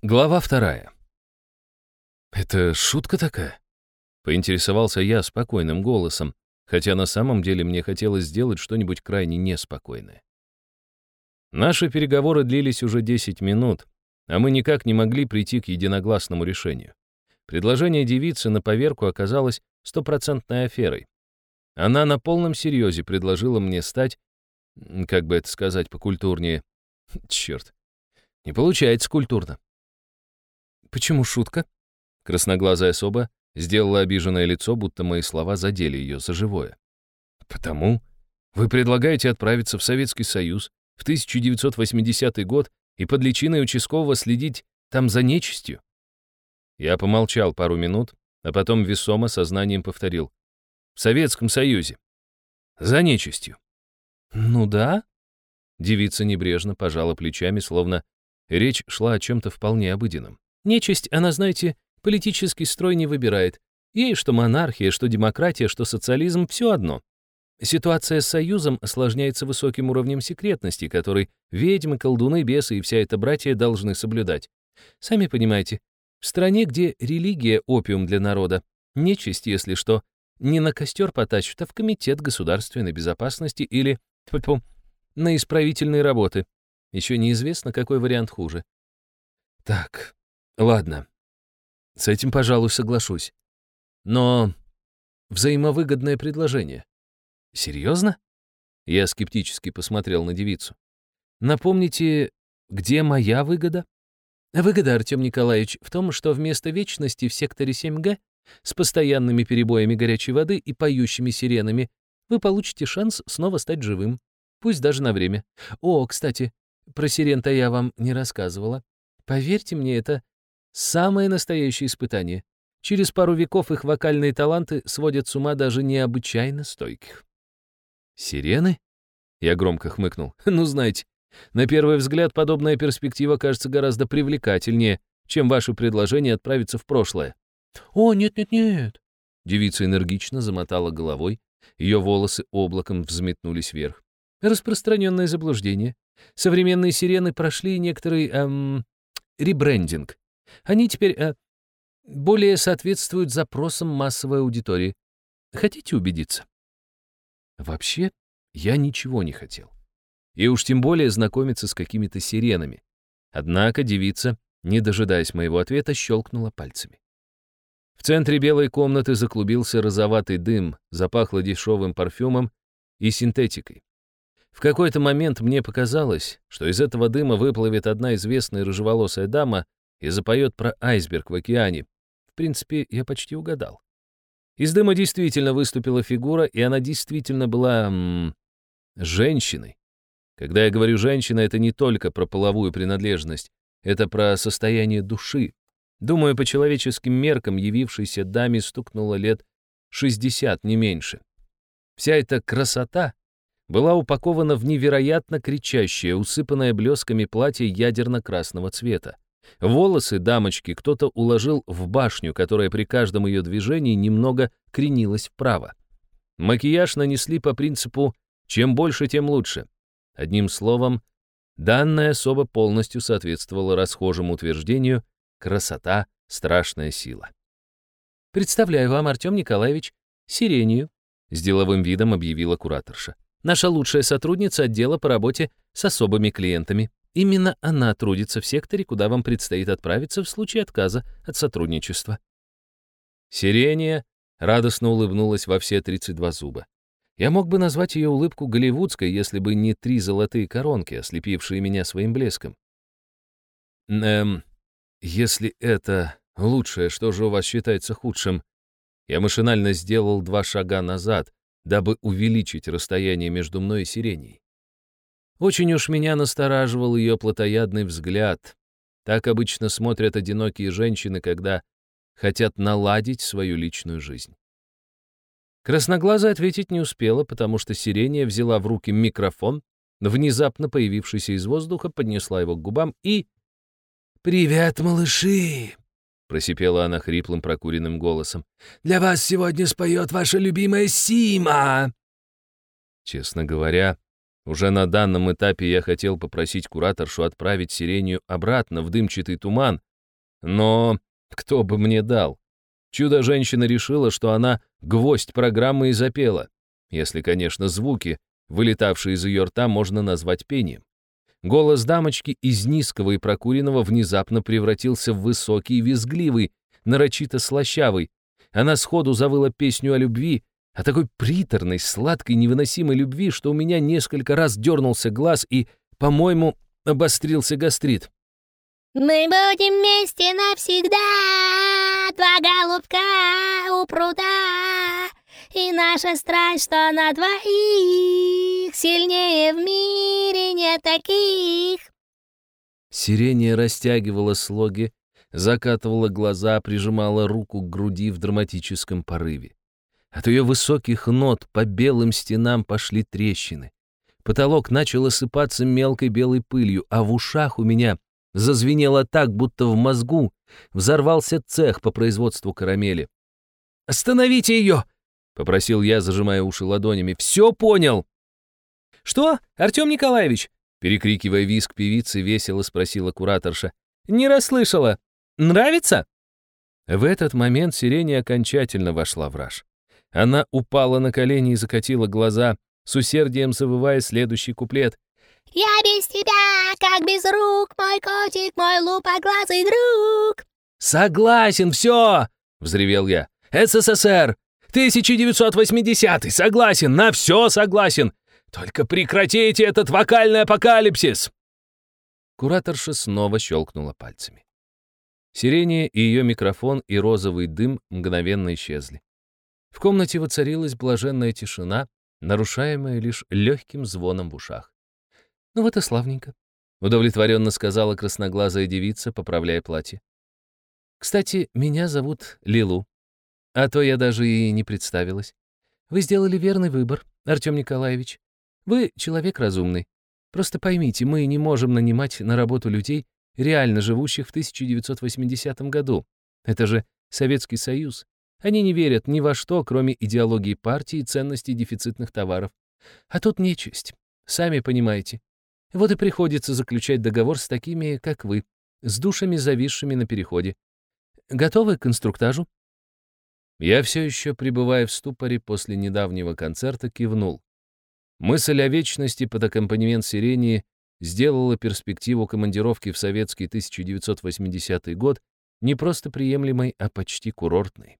Глава вторая. «Это шутка такая?» Поинтересовался я спокойным голосом, хотя на самом деле мне хотелось сделать что-нибудь крайне неспокойное. Наши переговоры длились уже 10 минут, а мы никак не могли прийти к единогласному решению. Предложение девицы на поверку оказалось стопроцентной аферой. Она на полном серьезе предложила мне стать, как бы это сказать покультурнее, черт, не получается культурно. «Почему шутка?» Красноглазая особа сделала обиженное лицо, будто мои слова задели ее за живое. «Потому вы предлагаете отправиться в Советский Союз в 1980 год и под личиной участкового следить там за нечистью?» Я помолчал пару минут, а потом весомо сознанием повторил. «В Советском Союзе. За нечистью». «Ну да?» Девица небрежно пожала плечами, словно речь шла о чем-то вполне обыденном. Нечисть, она, знаете, политический строй не выбирает. Ей что монархия, что демократия, что социализм — все одно. Ситуация с Союзом осложняется высоким уровнем секретности, который ведьмы, колдуны, бесы и вся эта братья должны соблюдать. Сами понимаете, в стране, где религия — опиум для народа, нечисть, если что, не на костер потащат, а в Комитет государственной безопасности или тьфу, на исправительные работы. Еще неизвестно, какой вариант хуже. Так, Ладно, с этим, пожалуй, соглашусь. Но взаимовыгодное предложение. Серьезно? Я скептически посмотрел на девицу. Напомните, где моя выгода? Выгода, Артем Николаевич, в том, что вместо вечности в секторе 7Г с постоянными перебоями горячей воды и поющими сиренами вы получите шанс снова стать живым, пусть даже на время. О, кстати, про сирен-то я вам не рассказывала. Поверьте мне, это Самое настоящее испытание. Через пару веков их вокальные таланты сводят с ума даже необычайно стойких. «Сирены?» Я громко хмыкнул. «Ну, знаете, на первый взгляд подобная перспектива кажется гораздо привлекательнее, чем ваше предложение отправиться в прошлое». «О, нет-нет-нет!» Девица энергично замотала головой, ее волосы облаком взметнулись вверх. Распространенное заблуждение. Современные сирены прошли некоторый, эм, ребрендинг. Они теперь э, более соответствуют запросам массовой аудитории. Хотите убедиться? Вообще, я ничего не хотел. И уж тем более знакомиться с какими-то сиренами. Однако девица, не дожидаясь моего ответа, щелкнула пальцами. В центре белой комнаты заклубился розоватый дым, запахло дешевым парфюмом и синтетикой. В какой-то момент мне показалось, что из этого дыма выплывет одна известная рыжеволосая дама и запоет про айсберг в океане. В принципе, я почти угадал. Из дыма действительно выступила фигура, и она действительно была... М -м, женщиной. Когда я говорю «женщина», это не только про половую принадлежность, это про состояние души. Думаю, по человеческим меркам явившейся даме стукнуло лет 60, не меньше. Вся эта красота была упакована в невероятно кричащее, усыпанное блесками платье ядерно-красного цвета. Волосы дамочки кто-то уложил в башню, которая при каждом ее движении немного кренилась вправо. Макияж нанесли по принципу «чем больше, тем лучше». Одним словом, данная особа полностью соответствовала расхожему утверждению «красота — страшная сила». «Представляю вам, Артем Николаевич, Сирению», — с деловым видом объявила кураторша. «Наша лучшая сотрудница отдела по работе с особыми клиентами». Именно она трудится в секторе, куда вам предстоит отправиться в случае отказа от сотрудничества. Сирения радостно улыбнулась во все 32 зуба. Я мог бы назвать ее улыбку голливудской, если бы не три золотые коронки, ослепившие меня своим блеском. Эм, если это лучшее, что же у вас считается худшим? Я машинально сделал два шага назад, дабы увеличить расстояние между мной и сиреней. Очень уж меня настораживал ее плотоядный взгляд. Так обычно смотрят одинокие женщины, когда хотят наладить свою личную жизнь. Красноглазая ответить не успела, потому что Сирения взяла в руки микрофон, внезапно появившийся из воздуха, поднесла его к губам и... «Привет, малыши!» — просипела она хриплым прокуренным голосом. «Для вас сегодня споет ваша любимая Сима!» Честно говоря, уже на данном этапе я хотел попросить кураторшу отправить Сирению обратно в дымчатый туман, Но кто бы мне дал? Чудо-женщина решила, что она гвоздь программы и запела. Если, конечно, звуки, вылетавшие из ее рта, можно назвать пением. Голос дамочки из низкого и прокуренного внезапно превратился в высокий и визгливый, нарочито слащавый. Она сходу завыла песню о любви, о такой приторной, сладкой, невыносимой любви, что у меня несколько раз дернулся глаз и, по-моему, обострился гастрит. Мы будем вместе навсегда, два голубка у пруда, и наша страсть, что на двоих, сильнее в мире нет таких. Сирения растягивала слоги, закатывала глаза, прижимала руку к груди в драматическом порыве. От ее высоких нот по белым стенам пошли трещины. Потолок начал осыпаться мелкой белой пылью, а в ушах у меня Зазвенело так, будто в мозгу взорвался цех по производству карамели. «Остановите ее!» — попросил я, зажимая уши ладонями. «Все понял!» «Что, Артем Николаевич?» — перекрикивая виск певицы, весело спросила кураторша. «Не расслышала. Нравится?» В этот момент сирень окончательно вошла в раж. Она упала на колени и закатила глаза, с усердием завывая следующий куплет. Я без тебя, как без рук, мой котик, мой лупоглазый друг. Согласен, все, взревел я. СССР, 1980 согласен, на все согласен. Только прекратите этот вокальный апокалипсис. Кураторша снова щелкнула пальцами. Сирения и ее микрофон и розовый дым мгновенно исчезли. В комнате воцарилась блаженная тишина, нарушаемая лишь легким звоном в ушах. «Ну вот и славненько», — удовлетворенно сказала красноглазая девица, поправляя платье. «Кстати, меня зовут Лилу, а то я даже и не представилась. Вы сделали верный выбор, Артем Николаевич. Вы человек разумный. Просто поймите, мы не можем нанимать на работу людей, реально живущих в 1980 году. Это же Советский Союз. Они не верят ни во что, кроме идеологии партии и ценностей дефицитных товаров. А тут нечисть. Сами понимаете. Вот и приходится заключать договор с такими, как вы, с душами, зависшими на переходе. Готовы к инструктажу?» Я все еще, пребывая в ступоре после недавнего концерта, кивнул. Мысль о вечности под аккомпанемент сирени сделала перспективу командировки в советский 1980 год не просто приемлемой, а почти курортной.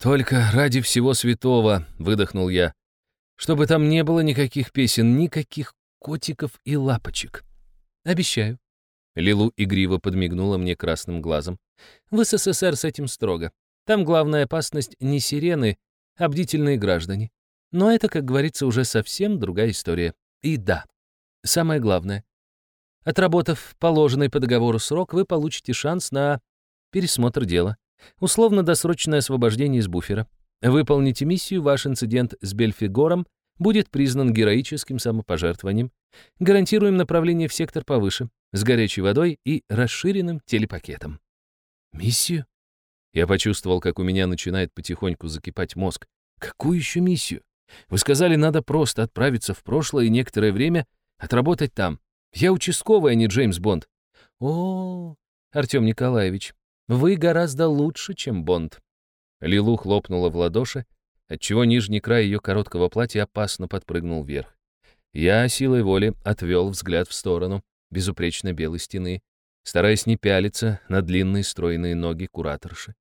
«Только ради всего святого», — выдохнул я, — «чтобы там не было никаких песен, никаких котиков и лапочек. Обещаю. Лилу игриво подмигнула мне красным глазом. В СССР с этим строго. Там главная опасность не сирены, а бдительные граждане. Но это, как говорится, уже совсем другая история. И да, самое главное. Отработав положенный по договору срок, вы получите шанс на пересмотр дела. Условно-досрочное освобождение из буфера. Выполните миссию, ваш инцидент с Бельфигором будет признан героическим самопожертвованием. Гарантируем направление в сектор повыше, с горячей водой и расширенным телепакетом. Миссию? Я почувствовал, как у меня начинает потихоньку закипать мозг. Какую еще миссию? Вы сказали, надо просто отправиться в прошлое и некоторое время отработать там. Я участковый, а не Джеймс Бонд. О, Артем Николаевич, вы гораздо лучше, чем Бонд. Лилу хлопнула в ладоши, отчего нижний край ее короткого платья опасно подпрыгнул вверх. Я силой воли отвел взгляд в сторону безупречно белой стены, стараясь не пялиться на длинные стройные ноги кураторши.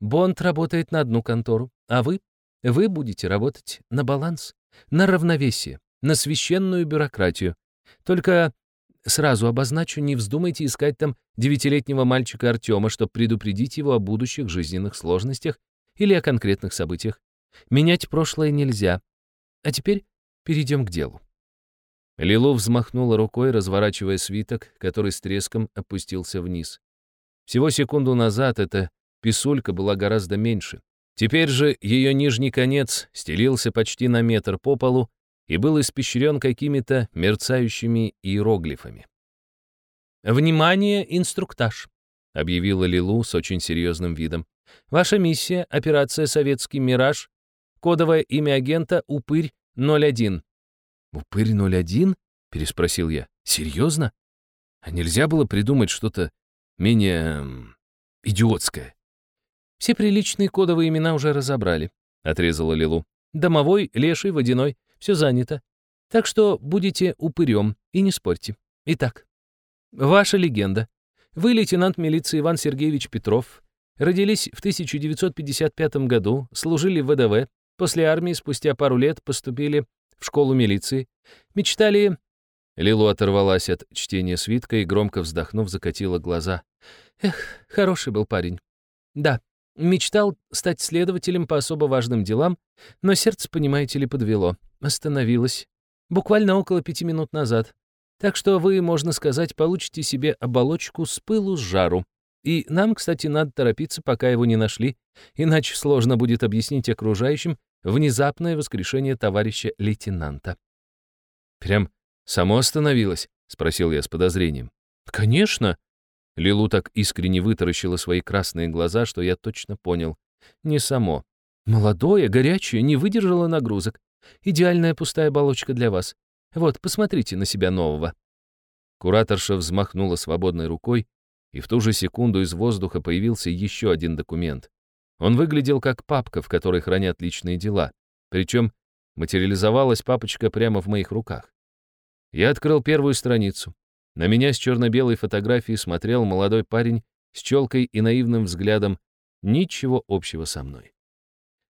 Бонд работает на одну контору, а вы? Вы будете работать на баланс, на равновесие, на священную бюрократию. Только сразу обозначу, не вздумайте искать там девятилетнего мальчика Артема, чтобы предупредить его о будущих жизненных сложностях или о конкретных событиях. Менять прошлое нельзя. А теперь перейдем к делу. Лилу взмахнула рукой, разворачивая свиток, который с треском опустился вниз. Всего секунду назад эта писулька была гораздо меньше. Теперь же ее нижний конец стелился почти на метр по полу и был испещрен какими-то мерцающими иероглифами. «Внимание, инструктаж!» — объявила Лилу с очень серьезным видом. «Ваша миссия — операция «Советский мираж» Кодовое имя агента Упырь-01». «Упырь-01?» — переспросил я. «Серьезно? А нельзя было придумать что-то менее... идиотская. Все приличные кодовые имена уже разобрали, отрезала Лилу. Домовой, леший, водяной, все занято. Так что будете упырем и не спорьте. Итак, ваша легенда. Вы лейтенант милиции Иван Сергеевич Петров, родились в 1955 году, служили в ВДВ, после армии спустя пару лет поступили в школу милиции, мечтали... Лилу оторвалась от чтения свитка и, громко вздохнув, закатила глаза. Эх, хороший был парень. Да, мечтал стать следователем по особо важным делам, но сердце, понимаете ли, подвело. Остановилось. Буквально около пяти минут назад. Так что вы, можно сказать, получите себе оболочку с пылу с жару. И нам, кстати, надо торопиться, пока его не нашли, иначе сложно будет объяснить окружающим внезапное воскрешение товарища лейтенанта. «Прям само остановилось?» — спросил я с подозрением. «Конечно!» Лилу так искренне вытаращила свои красные глаза, что я точно понял. Не само. Молодое, горячее, не выдержало нагрузок. Идеальная пустая оболочка для вас. Вот, посмотрите на себя нового». Кураторша взмахнула свободной рукой, и в ту же секунду из воздуха появился еще один документ. Он выглядел как папка, в которой хранят личные дела. Причем материализовалась папочка прямо в моих руках. Я открыл первую страницу. На меня с черно-белой фотографией смотрел молодой парень с челкой и наивным взглядом. Ничего общего со мной.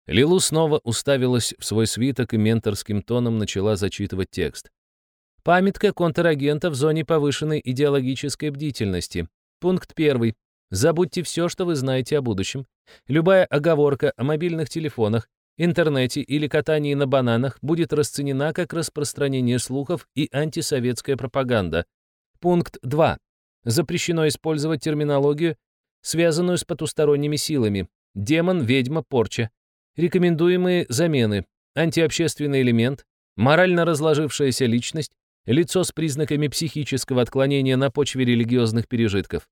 Лилу снова уставилась в свой свиток и менторским тоном начала зачитывать текст. Памятка контрагента в зоне повышенной идеологической бдительности. Пункт первый. Забудьте все, что вы знаете о будущем. Любая оговорка о мобильных телефонах, интернете или катании на бананах будет расценена как распространение слухов и антисоветская пропаганда. Пункт 2. Запрещено использовать терминологию, связанную с потусторонними силами. Демон, ведьма, порча. Рекомендуемые замены. Антиобщественный элемент, морально разложившаяся личность, лицо с признаками психического отклонения на почве религиозных пережитков.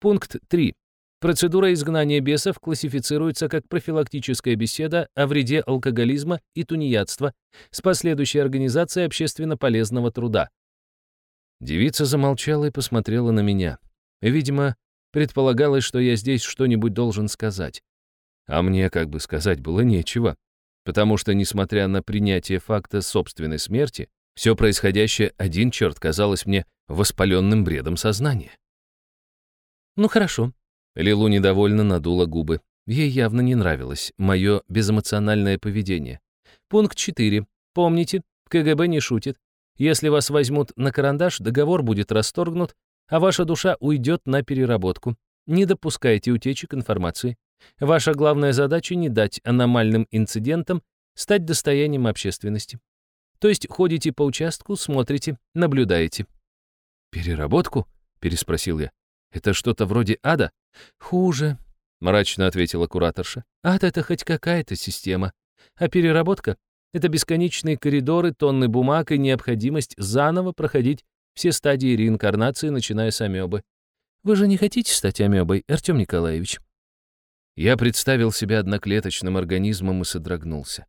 Пункт 3. Процедура изгнания бесов классифицируется как профилактическая беседа о вреде алкоголизма и тунеядства с последующей организацией общественно полезного труда. Девица замолчала и посмотрела на меня. Видимо, предполагалось, что я здесь что-нибудь должен сказать. А мне, как бы сказать, было нечего, потому что, несмотря на принятие факта собственной смерти, все происходящее один черт казалось мне воспаленным бредом сознания. «Ну хорошо», — Лилу недовольно надула губы. Ей явно не нравилось мое безэмоциональное поведение. Пункт 4. Помните, КГБ не шутит. Если вас возьмут на карандаш, договор будет расторгнут, а ваша душа уйдет на переработку. Не допускайте утечек информации. Ваша главная задача — не дать аномальным инцидентам стать достоянием общественности. То есть ходите по участку, смотрите, наблюдаете. «Переработку?» — переспросил я. «Это что-то вроде ада?» «Хуже», — мрачно ответила кураторша. «Ад — это хоть какая-то система. А переработка — это бесконечные коридоры, тонны бумаг и необходимость заново проходить все стадии реинкарнации, начиная с амебы. Вы же не хотите стать амебой, Артем Николаевич?» Я представил себя одноклеточным организмом и содрогнулся.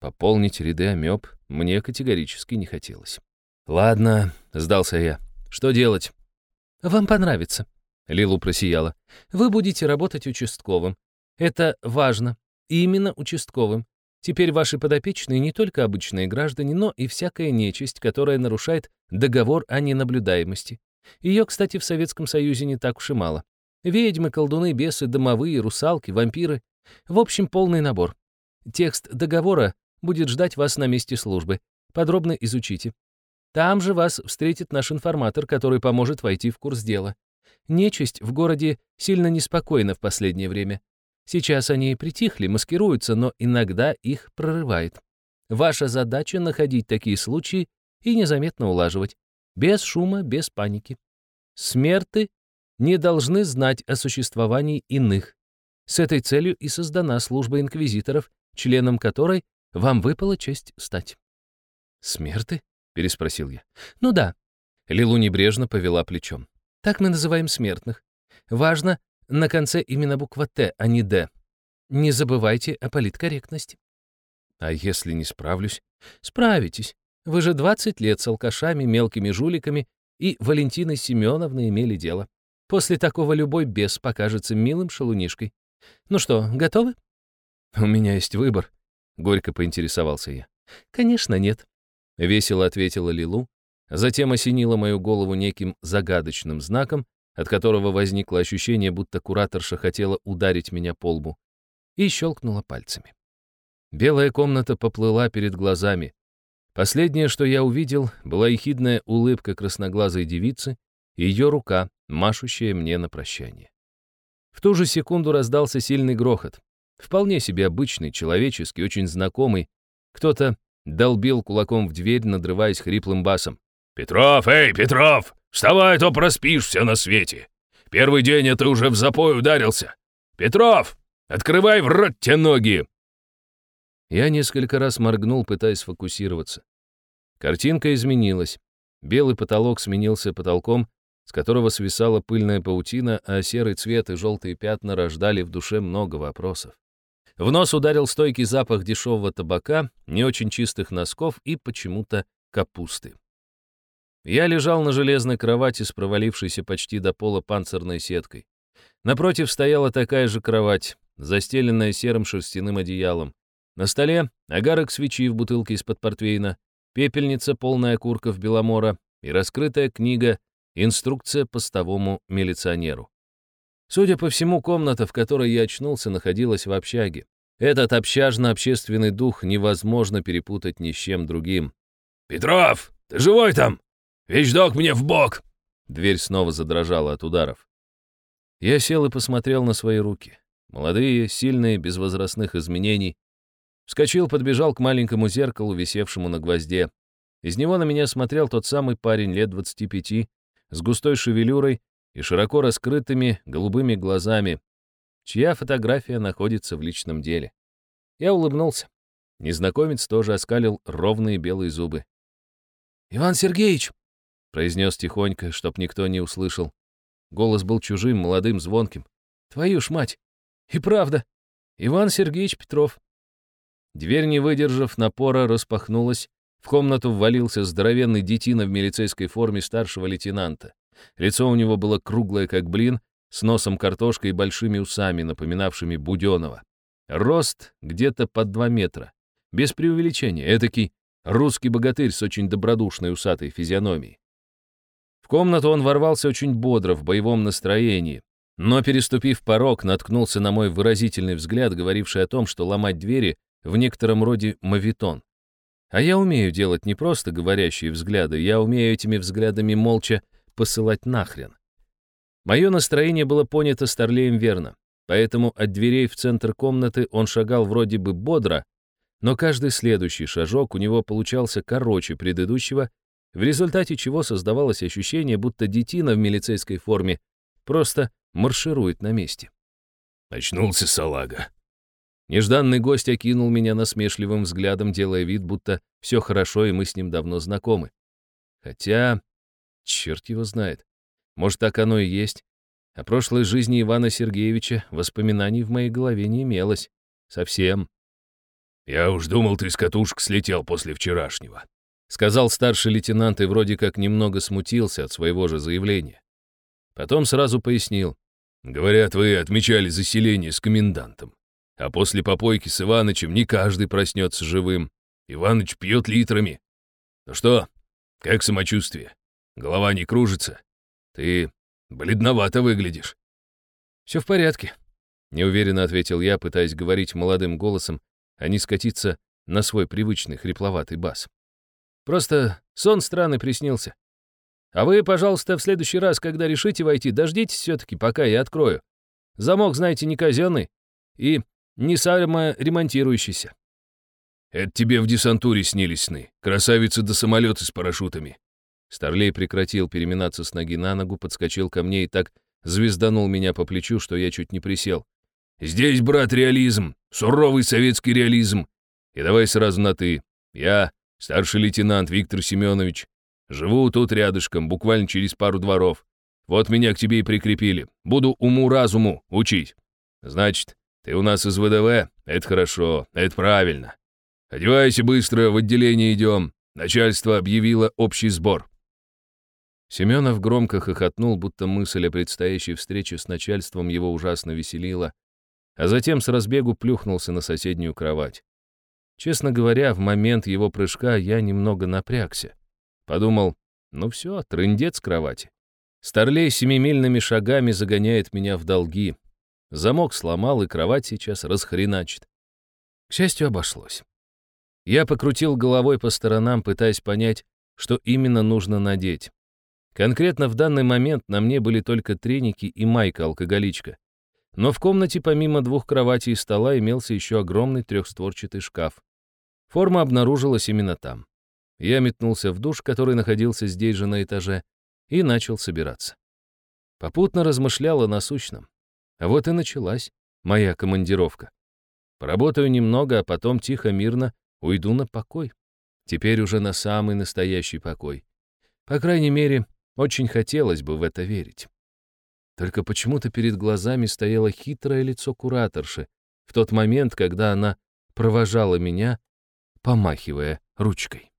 Пополнить ряды амеб мне категорически не хотелось. «Ладно», — сдался я. «Что делать?» «Вам понравится», — Лилу просияла. «Вы будете работать участковым. Это важно. Именно участковым. Теперь ваши подопечные не только обычные граждане, но и всякая нечисть, которая нарушает договор о ненаблюдаемости. Ее, кстати, в Советском Союзе не так уж и мало. Ведьмы, колдуны, бесы, домовые, русалки, вампиры. В общем, полный набор. Текст договора будет ждать вас на месте службы. Подробно изучите. Там же вас встретит наш информатор, который поможет войти в курс дела. Нечисть в городе сильно неспокойна в последнее время. Сейчас они притихли, маскируются, но иногда их прорывает. Ваша задача — находить такие случаи и незаметно улаживать. Без шума, без паники. Смерты не должны знать о существовании иных. С этой целью и создана служба инквизиторов, членом которой вам выпала честь стать. «Смерты?» — переспросил я. «Ну да». Лилу небрежно повела плечом. «Так мы называем смертных. Важно, на конце именно буква «Т», а не «Д». Не забывайте о политкорректности». «А если не справлюсь?» «Справитесь. Вы же 20 лет с алкашами, мелкими жуликами и Валентиной Семеновной имели дело. После такого любой бес покажется милым шалунишкой. Ну что, готовы? У меня есть выбор, горько поинтересовался я. Конечно, нет, весело ответила Лилу, затем осенила мою голову неким загадочным знаком, от которого возникло ощущение, будто кураторша хотела ударить меня по лбу, и щелкнула пальцами. Белая комната поплыла перед глазами. Последнее, что я увидел, была ехидная улыбка красноглазой девицы и ее рука, машущая мне на прощание. В ту же секунду раздался сильный грохот. Вполне себе обычный, человеческий, очень знакомый. Кто-то долбил кулаком в дверь, надрываясь хриплым басом. «Петров, эй, Петров! Вставай, а то проспишь все на свете! Первый день, ты уже в запой ударился! Петров, открывай в рот те ноги!» Я несколько раз моргнул, пытаясь сфокусироваться. Картинка изменилась. Белый потолок сменился потолком, с которого свисала пыльная паутина, а серый цвет и желтые пятна рождали в душе много вопросов. В нос ударил стойкий запах дешевого табака, не очень чистых носков и почему-то капусты. Я лежал на железной кровати с провалившейся почти до пола панцирной сеткой. Напротив стояла такая же кровать, застеленная серым шерстяным одеялом. На столе агарок свечи в бутылке из-под портвейна, пепельница, полная окурков беломора и раскрытая книга «Инструкция постовому милиционеру». Судя по всему, комната, в которой я очнулся, находилась в общаге. Этот общажно-общественный дух невозможно перепутать ни с чем другим. «Петров, ты живой там? Вещдок мне в бок!» Дверь снова задрожала от ударов. Я сел и посмотрел на свои руки. Молодые, сильные, без возрастных изменений. Вскочил, подбежал к маленькому зеркалу, висевшему на гвозде. Из него на меня смотрел тот самый парень лет 25, с густой шевелюрой и широко раскрытыми голубыми глазами, чья фотография находится в личном деле. Я улыбнулся. Незнакомец тоже оскалил ровные белые зубы. «Иван Сергеевич!» — произнес тихонько, чтоб никто не услышал. Голос был чужим, молодым, звонким. «Твою ж мать! И правда! Иван Сергеевич Петров!» Дверь, не выдержав напора, распахнулась. В комнату ввалился здоровенный детина в милицейской форме старшего лейтенанта. Лицо у него было круглое, как блин, с носом картошкой и большими усами, напоминавшими Буденова. Рост где-то под два метра. Без преувеличения, этакий русский богатырь с очень добродушной усатой физиономией. В комнату он ворвался очень бодро, в боевом настроении, но, переступив порог, наткнулся на мой выразительный взгляд, говоривший о том, что ломать двери в некотором роде мавитон. А я умею делать не просто говорящие взгляды, я умею этими взглядами молча посылать нахрен. Мое настроение было понято Старлеем верно, поэтому от дверей в центр комнаты он шагал вроде бы бодро, но каждый следующий шажок у него получался короче предыдущего, в результате чего создавалось ощущение, будто детина в милицейской форме просто марширует на месте. Очнулся салага. Нежданный гость окинул меня насмешливым взглядом, делая вид, будто все хорошо, и мы с ним давно знакомы. Хотя, черт его знает, может, так оно и есть. О прошлой жизни Ивана Сергеевича воспоминаний в моей голове не имелось. Совсем. «Я уж думал, ты с катушек слетел после вчерашнего», сказал старший лейтенант и вроде как немного смутился от своего же заявления. Потом сразу пояснил. «Говорят, вы отмечали заселение с комендантом. А после попойки с Иванычем не каждый проснется живым. Иваныч пьет литрами. Ну что, как самочувствие? Голова не кружится? Ты бледновато выглядишь. Все в порядке, неуверенно ответил я, пытаясь говорить молодым голосом, а не скатиться на свой привычный хрипловатый бас. Просто сон странный приснился. А вы, пожалуйста, в следующий раз, когда решите войти, дождитесь все-таки, пока я открою. Замок, знаете, не казенный. И не саморемонтирующийся. Это тебе в десантуре снились сны. Красавицы до да самолеты с парашютами. Старлей прекратил переминаться с ноги на ногу, подскочил ко мне и так звезданул меня по плечу, что я чуть не присел. «Здесь, брат, реализм, суровый советский реализм. И давай сразу на «ты». Я старший лейтенант Виктор Семенович. Живу тут рядышком, буквально через пару дворов. Вот меня к тебе и прикрепили. Буду уму-разуму учить. Значит, ты у нас из ВДВ? Это хорошо, это правильно. Одевайся быстро, в отделение идем. Начальство объявило общий сбор. Семенов громко хохотнул, будто мысль о предстоящей встрече с начальством его ужасно веселила, а затем с разбегу плюхнулся на соседнюю кровать. Честно говоря, в момент его прыжка я немного напрягся. Подумал, ну все, трындец кровати. Старлей семимильными шагами загоняет меня в долги. Замок сломал, и кровать сейчас расхреначит. К счастью, обошлось. Я покрутил головой по сторонам, пытаясь понять, что именно нужно надеть. Конкретно в данный момент на мне были только треники и майка-алкоголичка. Но в комнате помимо двух кроватей и стола имелся еще огромный трехстворчатый шкаф. Форма обнаружилась именно там. Я метнулся в душ, который находился здесь же на этаже, и начал собираться. Попутно размышлял о насущном. А вот и началась моя командировка. Поработаю немного, а потом тихо-мирно уйду на покой. Теперь уже на самый настоящий покой. По крайней мере, очень хотелось бы в это верить. Только почему-то перед глазами стояло хитрое лицо кураторши в тот момент, когда она провожала меня, помахивая ручкой.